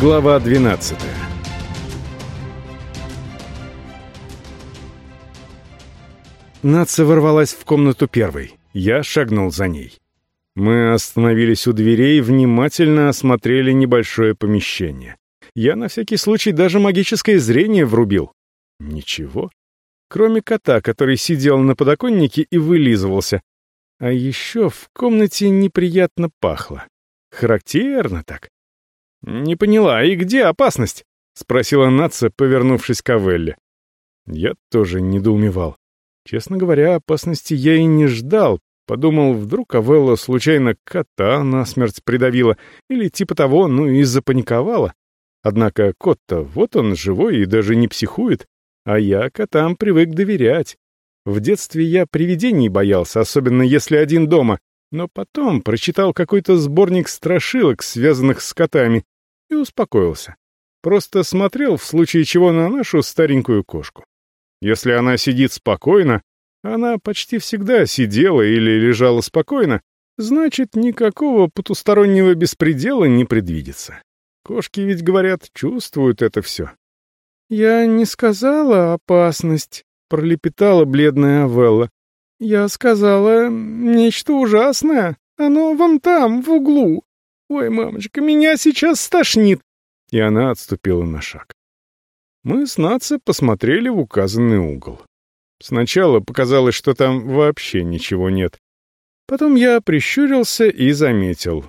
Глава 12 Наца ворвалась в комнату первой. Я шагнул за ней. Мы остановились у дверей и внимательно осмотрели небольшое помещение. Я на всякий случай даже магическое зрение врубил. Ничего. Кроме кота, который сидел на подоконнике и вылизывался. А еще в комнате неприятно пахло. Характерно так. «Не поняла, и где опасность?» — спросила Натса, повернувшись к Авелле. Я тоже недоумевал. Честно говоря, опасности я и не ждал. Подумал, вдруг Авелла случайно кота насмерть придавила или типа того, ну и запаниковала. Однако кот-то вот он живой и даже не психует, а я котам привык доверять. В детстве я привидений боялся, особенно если один дома, но потом прочитал какой-то сборник страшилок, связанных с котами, и успокоился. Просто смотрел в случае чего на нашу старенькую кошку. Если она сидит спокойно, она почти всегда сидела или лежала спокойно, значит, никакого потустороннего беспредела не предвидится. Кошки ведь, говорят, чувствуют это все. «Я не сказала опасность», — пролепетала бледная Авелла. «Я сказала нечто ужасное. Оно вон там, в углу. Ой, мамочка, меня сейчас стошнит!» И она отступила на шаг. Мы с Наци посмотрели в указанный угол. Сначала показалось, что там вообще ничего нет. Потом я прищурился и заметил.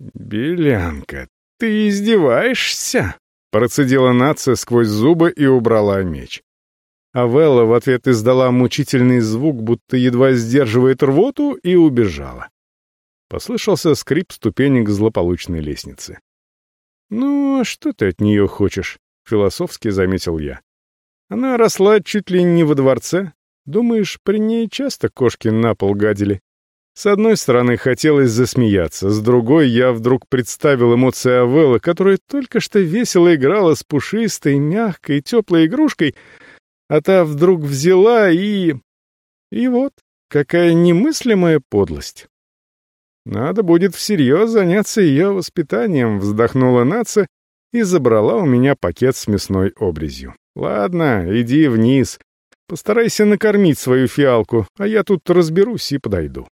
«Белянка, ты издеваешься?» Процедила Нация сквозь зубы и убрала меч. А Велла в ответ издала мучительный звук, будто едва сдерживает рвоту, и убежала. Послышался скрип ступенек злополучной лестницы. «Ну, а что ты от нее хочешь?» — философски заметил я. «Она росла чуть ли не во дворце. Думаешь, при ней часто кошки на пол гадили?» С одной стороны, хотелось засмеяться, с другой я вдруг представил эмоции Авеллы, которая только что весело играла с пушистой, мягкой, теплой игрушкой, а та вдруг взяла и... И вот, какая немыслимая подлость. Надо будет всерьез заняться ее воспитанием, вздохнула Наца и забрала у меня пакет с мясной обрезью. Ладно, иди вниз. Постарайся накормить свою фиалку, а я тут разберусь и подойду.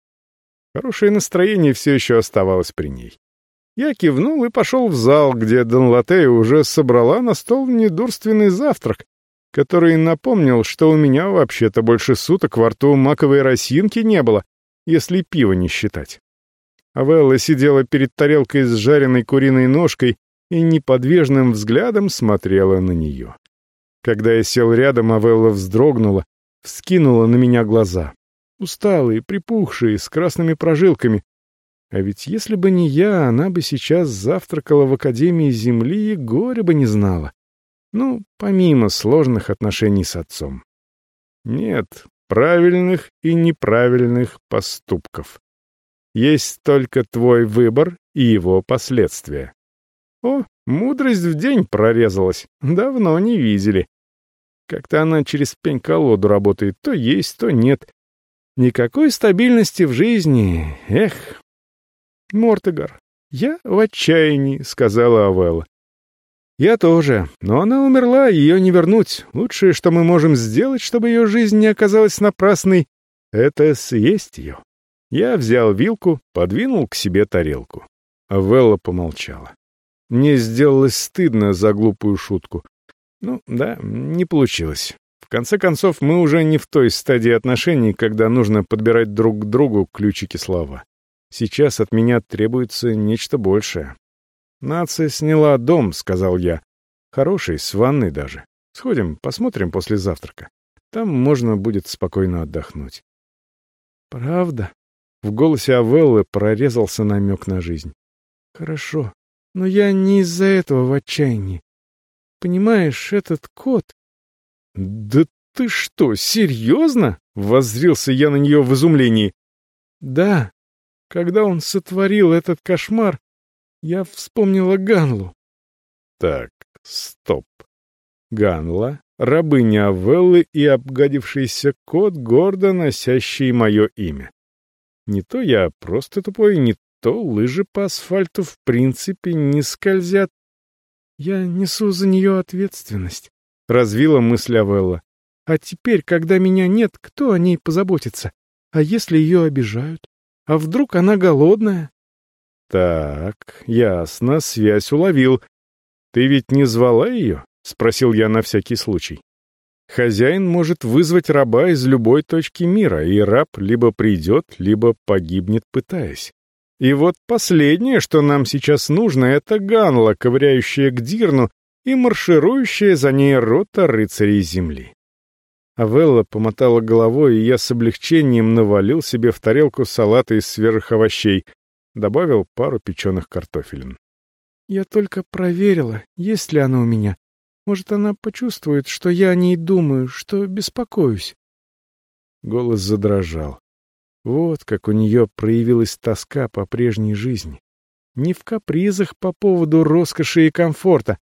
Хорошее настроение все еще оставалось при ней. Я кивнул и пошел в зал, где Донлатея уже собрала на стол недурственный завтрак, который напомнил, что у меня вообще-то больше суток во рту маковой росинки не было, если пиво не считать. Авелла сидела перед тарелкой с жареной куриной ножкой и неподвижным взглядом смотрела на нее. Когда я сел рядом, Авелла вздрогнула, вскинула на меня глаза. Усталые, припухшие, с красными прожилками. А ведь если бы не я, она бы сейчас завтракала в Академии Земли и горя бы не знала. Ну, помимо сложных отношений с отцом. Нет, правильных и неправильных поступков. Есть только твой выбор и его последствия. О, мудрость в день прорезалась. Давно не видели. Как-то она через пень-колоду работает. То есть, то нет. Никакой стабильности в жизни. Эх. Мортегар, я в отчаянии, сказала Авелла. Я тоже, но она умерла, ее не вернуть. Лучшее, что мы можем сделать, чтобы ее жизнь не оказалась напрасной, это съесть ее. Я взял вилку, подвинул к себе тарелку. Авелла помолчала. Мне сделалось стыдно за глупую шутку. Ну, да, не получилось конце концов, мы уже не в той стадии отношений, когда нужно подбирать друг к другу ключики слова. Сейчас от меня требуется нечто большее. «Нация сняла дом», — сказал я. «Хороший, с ванной даже. Сходим, посмотрим после завтрака. Там можно будет спокойно отдохнуть». «Правда?» — в голосе Авеллы прорезался намек на жизнь. «Хорошо, но я не из-за этого в отчаянии. Понимаешь, этот кот, «Да ты что, серьезно?» — воззрился я на нее в изумлении. «Да, когда он сотворил этот кошмар, я вспомнила Ганлу». «Так, стоп. Ганла, рабыня Авеллы и обгадившийся кот, гордо носящий мое имя. Не то я просто тупой, не то лыжи по асфальту в принципе не скользят. «Я несу за нее ответственность», — развила мысль Авелла. «А теперь, когда меня нет, кто о ней позаботится? А если ее обижают? А вдруг она голодная?» «Так, ясно, связь уловил. Ты ведь не звала ее?» — спросил я на всякий случай. Хозяин может вызвать раба из любой точки мира, и раб либо придет, либо погибнет, пытаясь. И вот последнее, что нам сейчас нужно, это Ганла, ковыряющая к Дирну и марширующая за ней рота рыцарей земли. Авелла помотала головой, и я с облегчением навалил себе в тарелку салата из свежих овощей, добавил пару печеных картофелин. «Я только проверила, есть ли она у меня», может, она почувствует, что я о ней думаю, что беспокоюсь. Голос задрожал. Вот как у нее проявилась тоска по прежней жизни. Не в капризах по поводу роскоши и комфорта,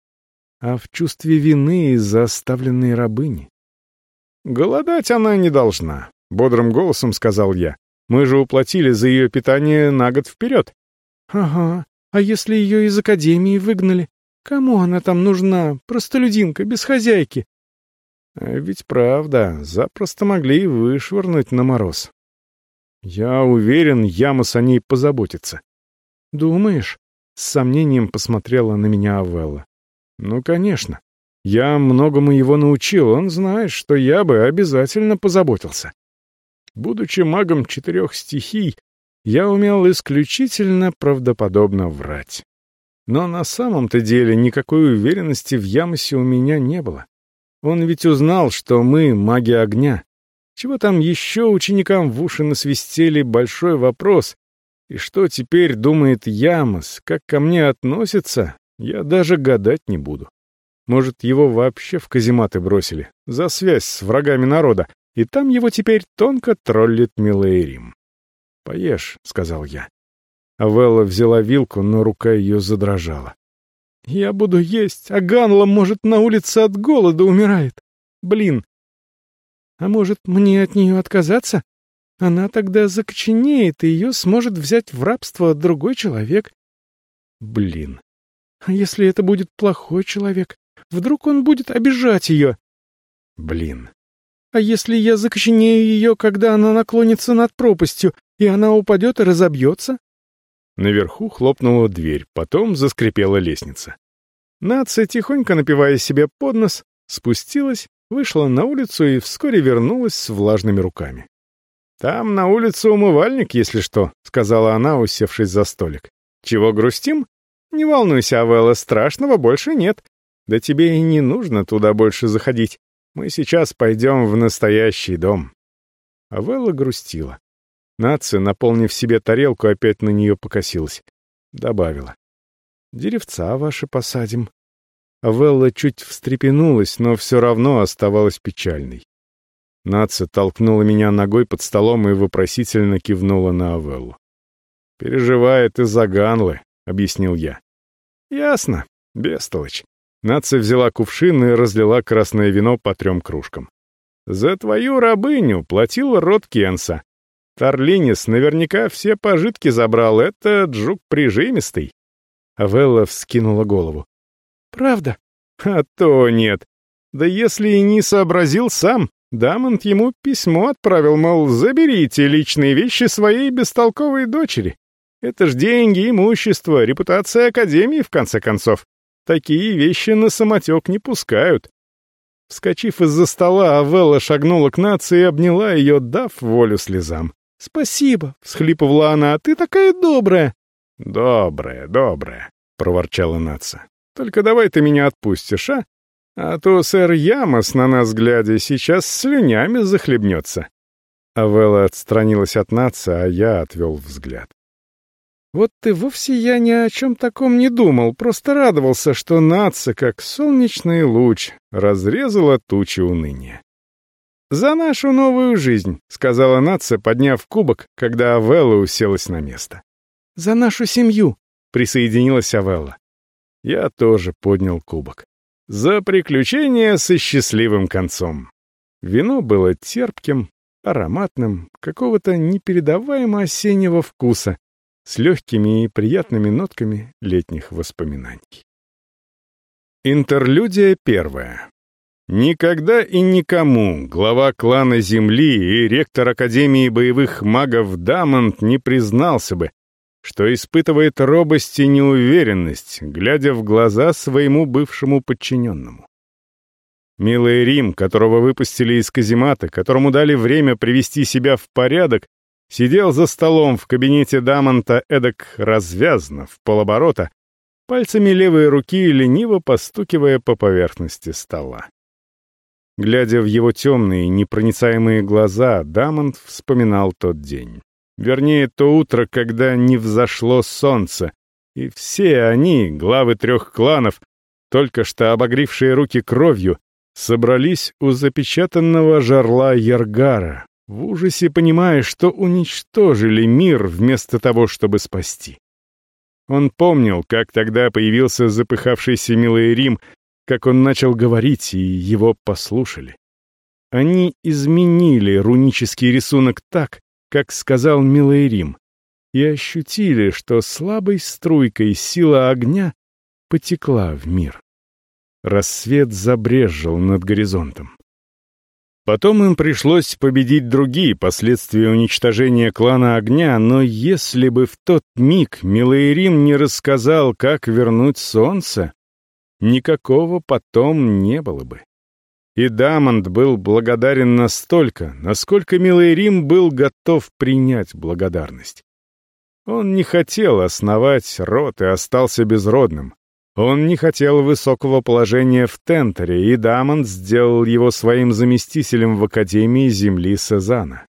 а в чувстве вины из-за оставленной рабыни. «Голодать она не должна», — бодрым голосом сказал я. «Мы же уплатили за ее питание на год вперед». «Ага, а если ее из академии выгнали? Кому она там нужна, простолюдинка, без хозяйки? А ведь правда, запросто могли и вышвырнуть на мороз. Я уверен, Ямос о ней позаботится. Думаешь? С сомнением посмотрела на меня Авелла. Ну, конечно. Я многому его научил, он знает, что я бы обязательно позаботился. Будучи магом четырех стихий, я умел исключительно правдоподобно врать. Но на самом-то деле никакой уверенности в Ямосе у меня не было. Он ведь узнал, что мы — маги огня. Чего там еще ученикам в уши насвистели большой вопрос. И что теперь думает Ямос, как ко мне относится, я даже гадать не буду. Может, его вообще в казематы бросили, за связь с врагами народа, и там его теперь тонко троллит Милейрим. «Поешь», — сказал я. Авелла взяла вилку, но рука ее задрожала. «Я буду есть, а Ганла, может, на улице от голода умирает. Блин! А может, мне от нее отказаться? Она тогда закоченеет, и ее сможет взять в рабство другой человек. Блин! А если это будет плохой человек? Вдруг он будет обижать ее? Блин! А если я закоченею ее, когда она наклонится над пропастью, и она упадет и разобьется? Наверху хлопнула дверь, потом заскрипела лестница. Нация, тихонько напивая себе под нос, спустилась, вышла на улицу и вскоре вернулась с влажными руками. «Там на улице умывальник, если что», — сказала она, усевшись за столик. «Чего грустим? Не волнуйся, Авелла, страшного больше нет. Да тебе и не нужно туда больше заходить. Мы сейчас пойдем в настоящий дом». Авелла грустила. Нация, наполнив себе тарелку, опять на нее покосилась. Добавила. «Деревца ваши посадим». Авелла чуть встрепенулась, но все равно оставалась печальной. Нация толкнула меня ногой под столом и вопросительно кивнула на Авеллу. «Переживает из-за Ганлы», — объяснил я. «Ясно, бестолочь». Нация взяла кувшин и разлила красное вино по трем кружкам. «За твою рабыню платил род Кенса. Тарлинис наверняка все пожитки забрал, это джук прижимистый. Авелла вскинула голову. «Правда?» «А то нет. Да если и не сообразил сам, Дамонт ему письмо отправил, мол, заберите личные вещи своей бестолковой дочери. Это ж деньги, имущество, репутация Академии, в конце концов. Такие вещи на самотек не пускают». Вскочив из-за стола, Авелла шагнула к нации и обняла ее, дав волю слезам. «Спасибо», — всхлипывала она, — «ты такая добрая». «Добрая, добрая», — проворчала Натса. «Только давай ты меня отпустишь, а? А то сэр Ямос, на нас глядя, сейчас слюнями захлебнется». Авелла отстранилась от Натса, а я отвел взгляд. «Вот ты вовсе я ни о чем таком не думал, просто радовался, что Натса, как солнечный луч, разрезала тучи уныния. «За нашу новую жизнь», — сказала Натса, подняв кубок, когда Авелла уселась на место. «За нашу семью», — присоединилась Авелла. Я тоже поднял кубок. «За приключения со счастливым концом». Вино было терпким, ароматным, какого-то непередаваемо осеннего вкуса, с легкими и приятными нотками летних воспоминаний. Интерлюдия первая. Никогда и никому глава клана Земли и ректор Академии боевых магов Дамонт не признался бы, что испытывает робость и неуверенность, глядя в глаза своему бывшему подчиненному. Милый Рим, которого выпустили из каземата, которому дали время привести себя в порядок, сидел за столом в кабинете Дамонта эдак развязно, в полоборота, пальцами левой руки лениво постукивая по поверхности стола. Глядя в его темные, непроницаемые глаза, Дамонт вспоминал тот день. Вернее, то утро, когда не взошло солнце, и все они, главы трех кланов, только что обогревшие руки кровью, собрались у запечатанного жерла Яргара, в ужасе понимая, что уничтожили мир вместо того, чтобы спасти. Он помнил, как тогда появился запыхавшийся милый Рим, как он начал говорить, и его послушали. Они изменили рунический рисунок так, как сказал милый Рим, и ощутили, что слабой струйкой сила огня потекла в мир. Рассвет забрезжил над горизонтом. Потом им пришлось победить другие последствия уничтожения клана огня, но если бы в тот миг Милаирим не рассказал, как вернуть солнце, никакого потом не было бы. И Дамонт был благодарен настолько, насколько Милаирим был готов принять благодарность. Он не хотел основать род и остался безродным. Он не хотел высокого положения в Тентере, и Дамонт сделал его своим заместителем в Академии Земли Сезана.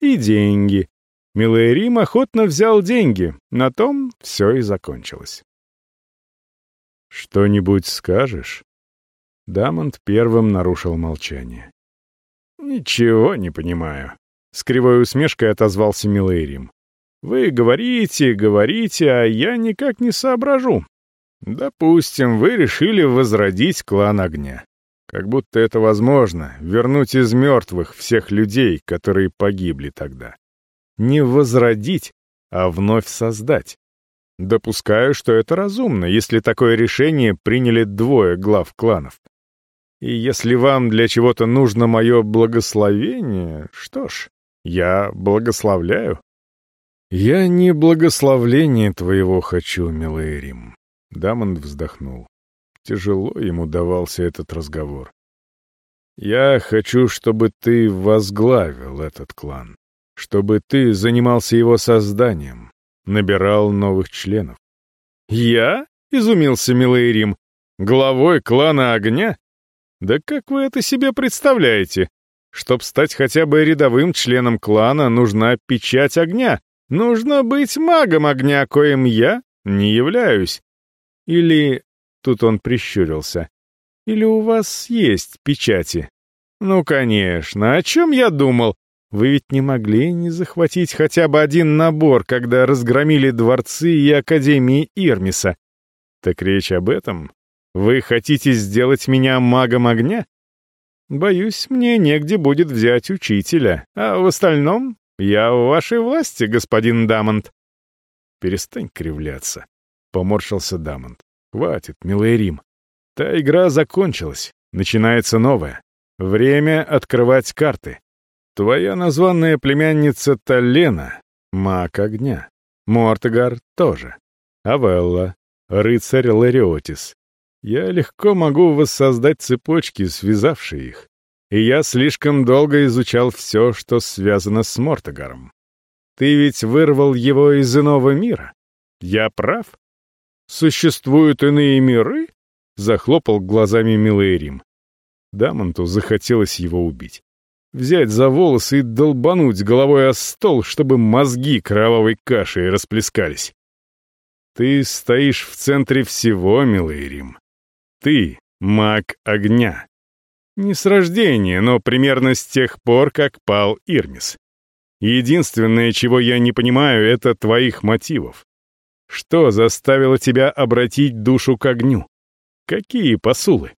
И деньги. Милый Рим охотно взял деньги, на том все и закончилось. «Что-нибудь скажешь?» Дамонт первым нарушил молчание. «Ничего не понимаю», — с кривой усмешкой отозвался Милый Рим. «Вы говорите, говорите, а я никак не соображу. Допустим, вы решили возродить клан огня. Как будто это возможно, вернуть из мертвых всех людей, которые погибли тогда. Не возродить, а вновь создать. Допускаю, что это разумно, если такое решение приняли двое глав кланов. И если вам для чего-то нужно мое благословение, что ж, я благословляю. Я не благословление твоего хочу, милый Рим. Дамонд вздохнул. Тяжело ему давался этот разговор. «Я хочу, чтобы ты возглавил этот клан, чтобы ты занимался его созданием, набирал новых членов». «Я?» — изумился милый Рим. «Главой клана огня? Да как вы это себе представляете? Чтоб стать хотя бы рядовым членом клана, нужна печать огня. Нужно быть магом огня, коим я не являюсь. Или...» Тут он прищурился. «Или у вас есть печати?» «Ну, конечно. О чем я думал? Вы ведь не могли не захватить хотя бы один набор, когда разгромили дворцы и Академии Ирмиса. Так речь об этом? Вы хотите сделать меня магом огня? Боюсь, мне негде будет взять учителя, а в остальном я в вашей власти, господин Дамонт. Перестань кривляться. Поморщился Дамонт. «Хватит, милый Рим. Та игра закончилась. Начинается новая. Время открывать карты. Твоя названная племянница Талена — маг огня. Мортегар тоже. Авелла — рыцарь Лариотис. Я легко могу воссоздать цепочки, связавшие их. И я слишком долго изучал все, что связано с Мортегаром. Ты ведь вырвал его из иного мира. Я прав? «Существуют иные миры?» — захлопал глазами милый Рим. Дамонту захотелось его убить. Взять за волосы и долбануть головой о стол, чтобы мозги кровавой кашей расплескались. Ты стоишь в центре всего, милый Рим. Ты — маг огня. Не с рождения, но примерно с тех пор, как пал Ирмис. Единственное, чего я не понимаю, это твоих мотивов. Что заставило тебя обратить душу к огню? Какие посулы?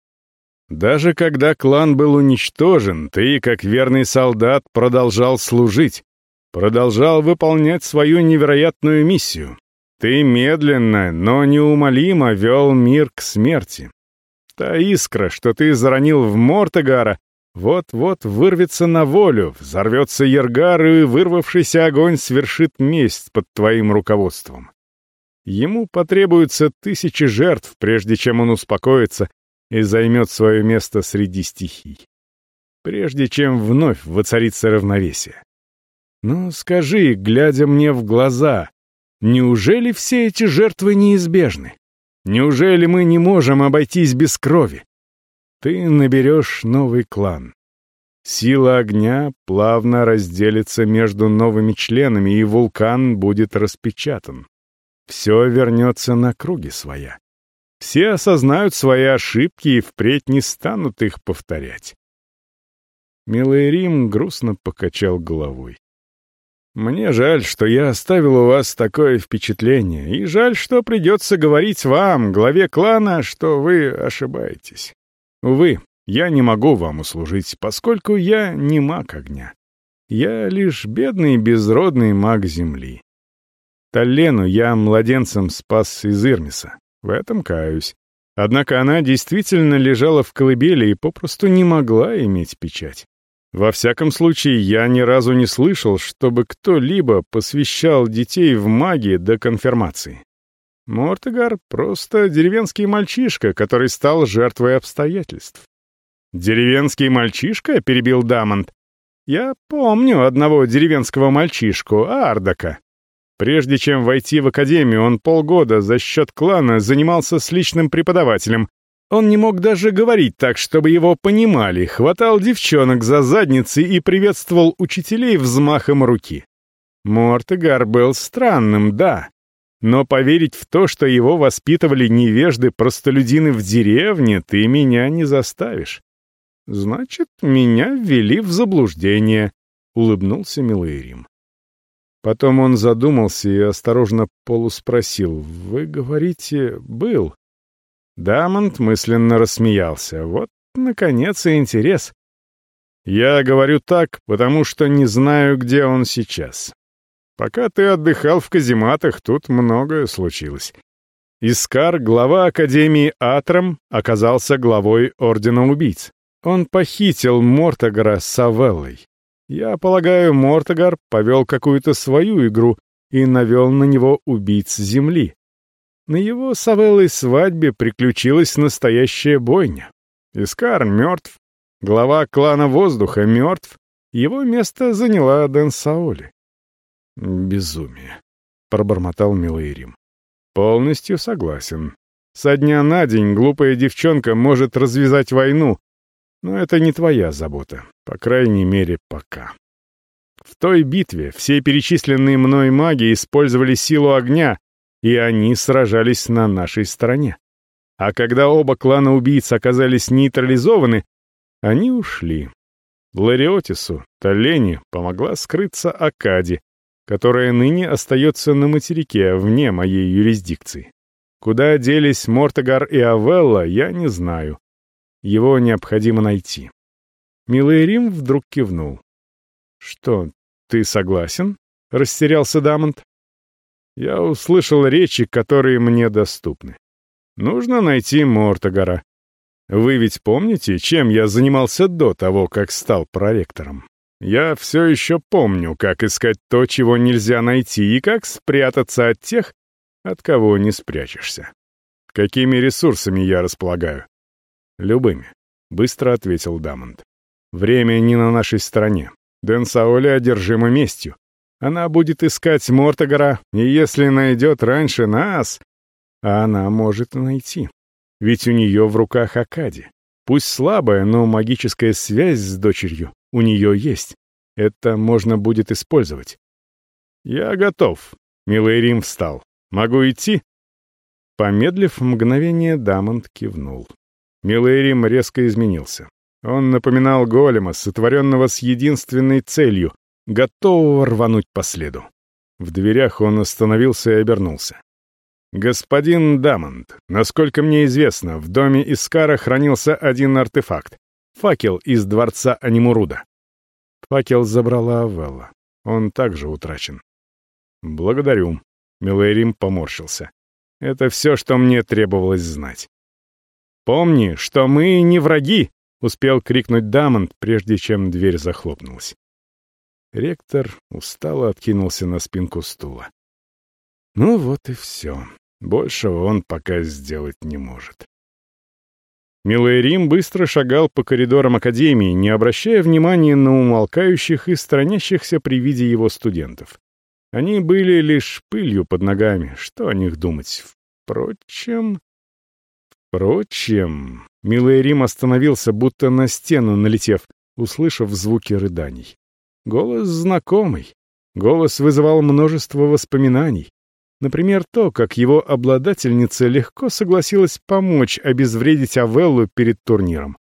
Даже когда клан был уничтожен, ты, как верный солдат, продолжал служить, продолжал выполнять свою невероятную миссию. Ты медленно, но неумолимо вел мир к смерти. Та искра, что ты заронил в Мортегара, вот-вот вырвется на волю, взорвется Ергар, и вырвавшийся огонь свершит месть под твоим руководством. Ему потребуется тысячи жертв, прежде чем он успокоится и займет свое место среди стихий. Прежде чем вновь воцарится равновесие. Ну, скажи, глядя мне в глаза, неужели все эти жертвы неизбежны? Неужели мы не можем обойтись без крови? Ты наберешь новый клан. Сила огня плавно разделится между новыми членами, и вулкан будет распечатан. Все вернется на круги своя. Все осознают свои ошибки и впредь не станут их повторять. Милый Рим грустно покачал головой. «Мне жаль, что я оставил у вас такое впечатление, и жаль, что придется говорить вам, главе клана, что вы ошибаетесь. Увы, я не могу вам услужить, поскольку я не маг огня. Я лишь бедный безродный маг земли. Таллену я младенцем спас из Ирмиса. В этом каюсь. Однако она действительно лежала в колыбели и попросту не могла иметь печать. Во всяком случае, я ни разу не слышал, чтобы кто-либо посвящал детей в магии до конфирмации. Мортегар — просто деревенский мальчишка, который стал жертвой обстоятельств. «Деревенский мальчишка?» — перебил Дамонт. «Я помню одного деревенского мальчишку, Ардака. Прежде чем войти в академию, он полгода за счет клана занимался с личным преподавателем. Он не мог даже говорить так, чтобы его понимали, хватал девчонок за задницы и приветствовал учителей взмахом руки. Мортегар был странным, да, но поверить в то, что его воспитывали невежды-простолюдины в деревне, ты меня не заставишь. Значит, меня ввели в заблуждение, — улыбнулся Милейрим. Потом он задумался и осторожно полуспросил. «Вы говорите, был?» Дамонт мысленно рассмеялся. «Вот, наконец, и интерес. Я говорю так, потому что не знаю, где он сейчас. Пока ты отдыхал в казематах, тут многое случилось. Искар, глава Академии Атрам, оказался главой Ордена Убийц. Он похитил Мортогара с Савеллой. Я полагаю, Мортогар повел какую-то свою игру и навел на него убийц земли. На его Савеллой свадьбе приключилась настоящая бойня. Искар мертв, глава клана воздуха мертв, его место заняла Дэн Саоли. «Безумие», — пробормотал Милейрим. «Полностью согласен. Со дня на день глупая девчонка может развязать войну, но это не твоя забота, по крайней мере, пока. В той битве все перечисленные мной маги использовали силу огня, и они сражались на нашей стороне. А когда оба клана убийц оказались нейтрализованы, они ушли. Лариотису, Толене, помогла скрыться Акади, которая ныне остается на материке, вне моей юрисдикции. Куда делись Мортогар и Авелла, я не знаю. Его необходимо найти. Милый Рим вдруг кивнул. «Что, ты согласен?» — растерялся Дамонт. «Я услышал речи, которые мне доступны. Нужно найти Мортогара. Вы ведь помните, чем я занимался до того, как стал проректором? Я все еще помню, как искать то, чего нельзя найти, и как спрятаться от тех, от кого не спрячешься. Какими ресурсами я располагаю? «Любыми», — быстро ответил Дамонт. «Время не на нашей стороне. Дэн Саоли одержима местью. Она будет искать Мортогара, и если найдет раньше нас, а она может найти. Ведь у нее в руках Акади. Пусть слабая, но магическая связь с дочерью у нее есть. Это можно будет использовать. «Я готов», — Милый Рим встал. «Могу идти?» Помедлив мгновение, Дамонт кивнул. Милэрим резко изменился. Он напоминал голема, сотворенного с единственной целью — готового рвануть по следу. В дверях он остановился и обернулся. «Господин Дамонт, насколько мне известно, в доме Искара хранился один артефакт — факел из дворца Анимуруда. Факел забрала Авелла. Он также утрачен. «Благодарю», — Милэрим поморщился. «Это все, что мне требовалось знать. Помни, что мы не враги!» — успел крикнуть Дамонт, прежде чем дверь захлопнулась. Ректор устало откинулся на спинку стула. Ну вот и все. Большего он пока сделать не может. Милый Рим быстро шагал по коридорам Академии, не обращая внимания на умолкающих и странящихся при виде его студентов. Они были лишь пылью под ногами, что о них думать. Впрочем... Впрочем... Милый Рим остановился, будто на стену налетев, услышав звуки рыданий. Голос знакомый. Голос вызывал множество воспоминаний. Например, то, как его обладательница легко согласилась помочь обезвредить Авеллу перед турниром.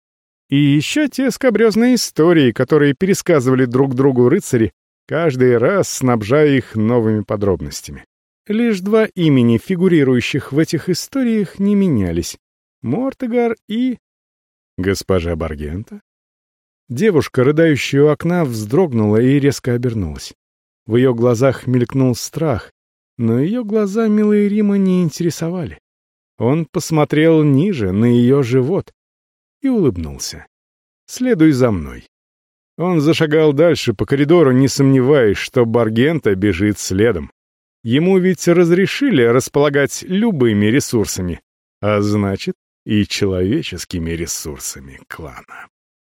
И еще те скобрезные истории, которые пересказывали друг другу рыцари, каждый раз снабжая их новыми подробностями. Лишь два имени, фигурирующих в этих историях, не менялись. Мортегар и... Госпожа Баргента? Девушка, рыдающая у окна, вздрогнула и резко обернулась. В ее глазах мелькнул страх, но ее глаза милые Рима не интересовали. Он посмотрел ниже, на ее живот, и улыбнулся. «Следуй за мной». Он зашагал дальше по коридору, не сомневаясь, что Баргента бежит следом. Ему ведь разрешили располагать любыми ресурсами, а значит, и человеческими ресурсами клана.